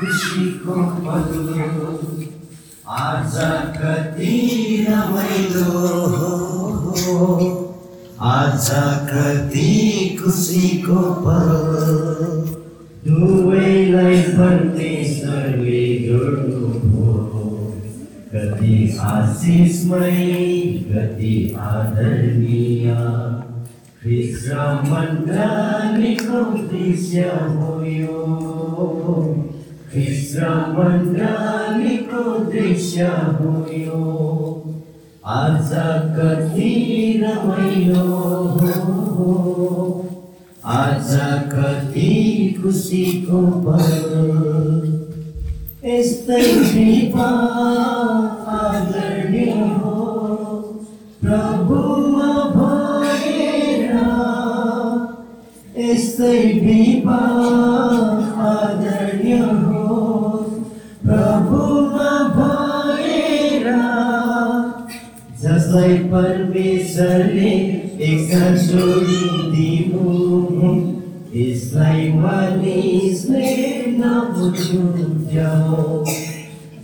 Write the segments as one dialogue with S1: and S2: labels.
S1: खुसीको पल आज कति रमाइलो आज कति खुसीको पल दुवैलाई परमेश्वरले जोड्नुभयो कति आशिषमय कति आदरणीय ख्रिस्ट मण्डलीको दृश्य हो ख्रिस्ट दृश्य हो आज कति रमाइलो आज कति खुसीको पल यस्तै कृपा आदरणीय हो कृपा आदरणीय हो प्रभुमा परमेश्वरले जोडिदिनु यसलाई मानिसले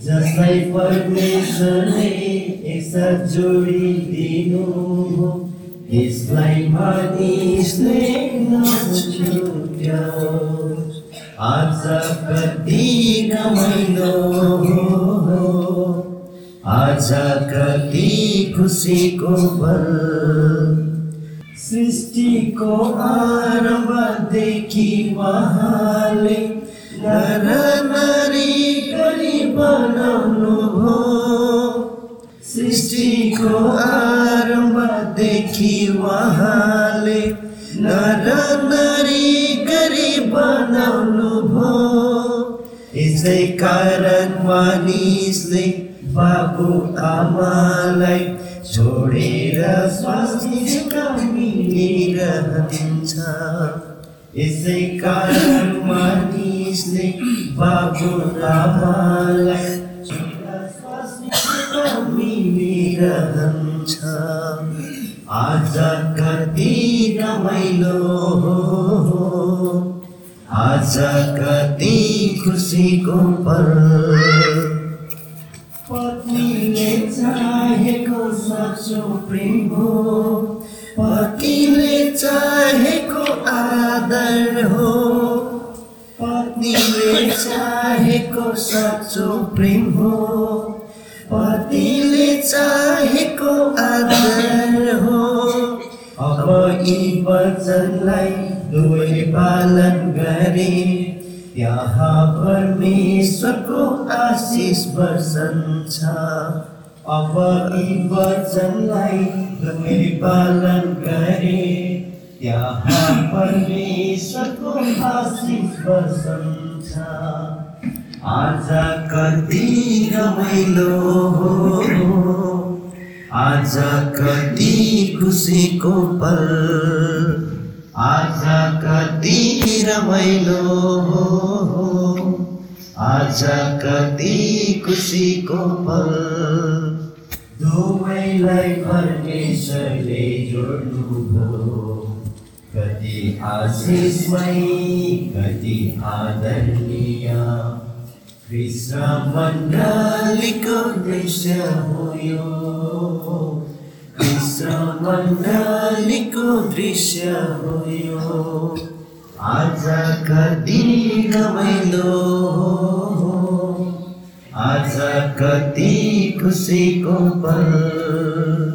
S1: जसलाई परमेश्वरले जोडिदिनु यसलाई मानिसले नबुझ्याउ आज कति रमाइलो आज कति खुसीको पल सृष्टिको आरम्भदेखि उहाँले नर नारी गरी बनाउनु हो सृष्टिको आरम्भदेखि उहाँले नर नारी गरी बनाउनु भो यसै कारण मानिसले बाबु आमालाई छोडेर स्वास्थ्य मिलिरहन्छ यसै कारण मानिसले बाबु आमालाई छोडेर स्वास्थ्य मिलिरहन्छ आज कति रमाइलो आज कति खुसीको पल पत्नीले चाहेको साँचो प्रेम हो। पतिले चाहेको आदर हो। पत्नीले चाहेको साँचो प्रेम हो। पतिले चाहेको वचनलाई दुवै पालन गरे। यहाँ परमेश्वरको आशिष वर्षन्छ अब यी वचनलाई दुवै पालन गरे। यहाँ परमेश्वरको आशिष वर्षन्छ आज कति रमाइलो आज कधी खुशी को पल आज कधी रमाइलो हो हो. आज कधी खुशी को पल दुवैलाई परमेश्वरले जोड्नु भयो हो. कति आशिषमै कधी आदरणीय कृष्ण मण्डलीको दृश्य हो यो कृष्ण मण्डलीको दृश्य हो यो आज कति रमाइलो आज कति खुसीको पल